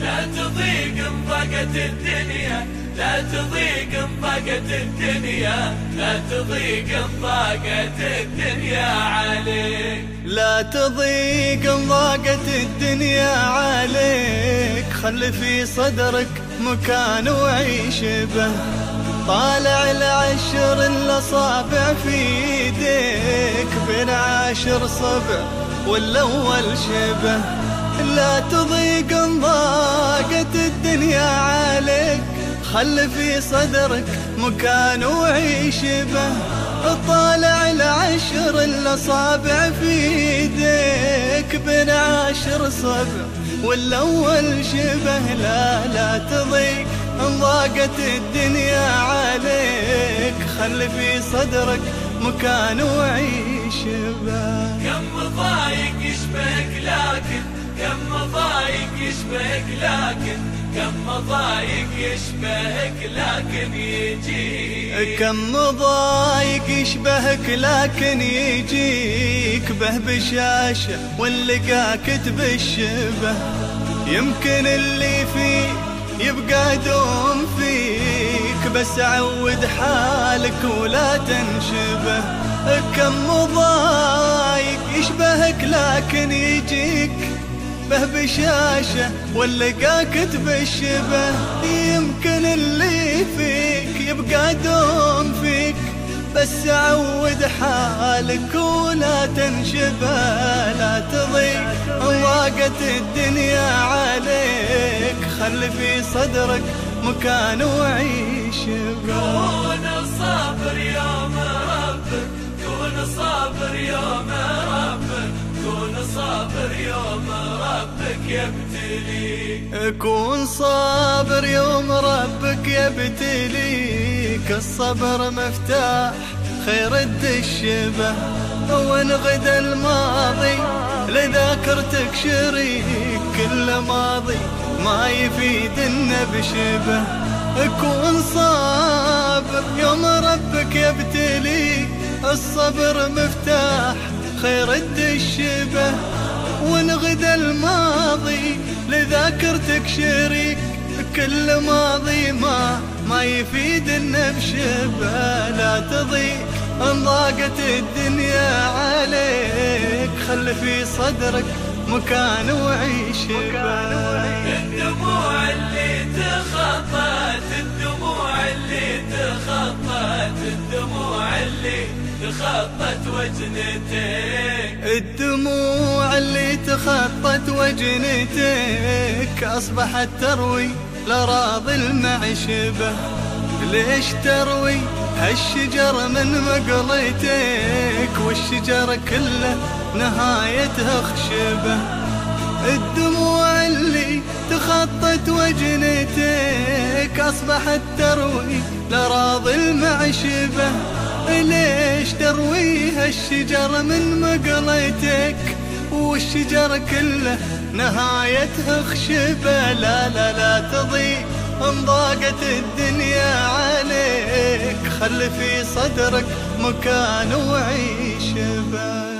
لا تضيق انضاقت الدنيا لا تضيق انضاقت الدنيا لا تضيق انضاقت الدنيا عليك. لا تضيق انضاقت الدنيا عليك. خل في صدرك مكان وعيش به. طالع العشر الاصابع في يديك بين عاشر صبع والأول شبه لا تضيق انضاقت الدنيا عليك. خل في صدرك مكان وعيش به. طالع العشر الأصابع في يديك بين عشر صبع. والأول شبه لا لا تضيق انضاقت الدنيا عليك. خل في صدرك مكان وعيش به. يشبهك لكن كم مضايق يشبهك لكن يجيك كم مضايق يشبهك لكن يجيك. به بشاشة واللقاك تبشبه يمكن اللي فيه يبقى دوم فيك. بس عود حالك ولا تنشبه. كم مضايق يشبهك لكن يجيك. به بشاشة واللقاك تبشبه. يمكن اللي فيك يبقى دوم فيك بس عود حالك ولا تنشبه. لا تضيق ضاقت الدنيا عليك خل في صدرك مكان وعيش. كون صابر يوم يبتليك كون صابر يوم ربك يبتليك الصبر مفتاح خير الدشبة. وان غدا الماضي لذاكرتك شريك. كل ماضي ما يفيد النبشبه كون صابر يوم ربك يبتليك الصبر مفتاح خير الماضي لذاكرتك شريك كل ماضي ما ما يفيد النبشبه لا تضيق انضاقت الدنيا عليك خل في صدرك مكان وعيش الدموع اللي تخطت الدموع اللي تخطت الدموع اللي تخطت وجنتك. الدموع اللي تخطت وجنتك أصبحت تروي لراضي المعشبة ليش تروي هالشجر من مقليتك والشجر كله نهايته خشبة؟ الدموع اللي تخطت وجنتك أصبحت تروي لراضي المعشبة ليش ترويها الشجر من مقليتك والشجر كله نهايته خشبة. لا لا لا تضيق انضاقت الدنيا عليك. خل في صدرك مكان وعيش به